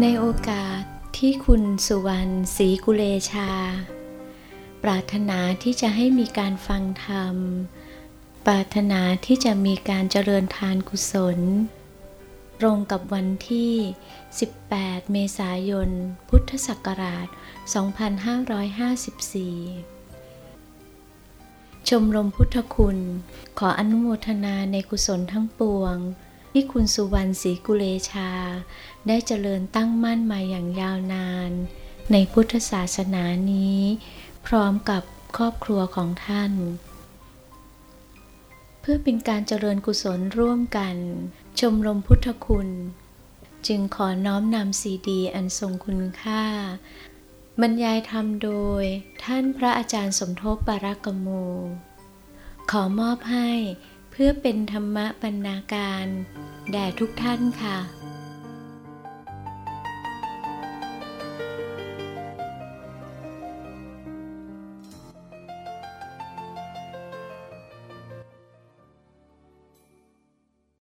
ในโอกาสที่คุณสุวรรณศรีกุเลชา ปรารถนาที่จะให้มีการฟังธรรม ปรารถนาที่จะมีการเจริญทานกุศล ตรงกับวันที่ 18 เมษายน พุทธศักราช 2554 ชมรมพุทธคุณ ขออนุโมทนาในกุศลทั้งปวง ที่คุณสุวรรณศรีกุเลชา ได้เจริญตั้งมั่นมาอย่างยาวนาน ในพุทธศาสนานี้ พร้อมกับครอบครัวของท่าน เพื่อเป็นการเจริญกุศลร่วมกัน ชมรมพุทธคุณ จึงขอน้อมนำซีดีอันทรงคุณค่า บรรยายธรรมโดยท่านพระอาจารย์สมทบปารากโมขอมอบให้ เพื่อเป็นธรรมบรรณาการ แด่ทุกท่านค่ะ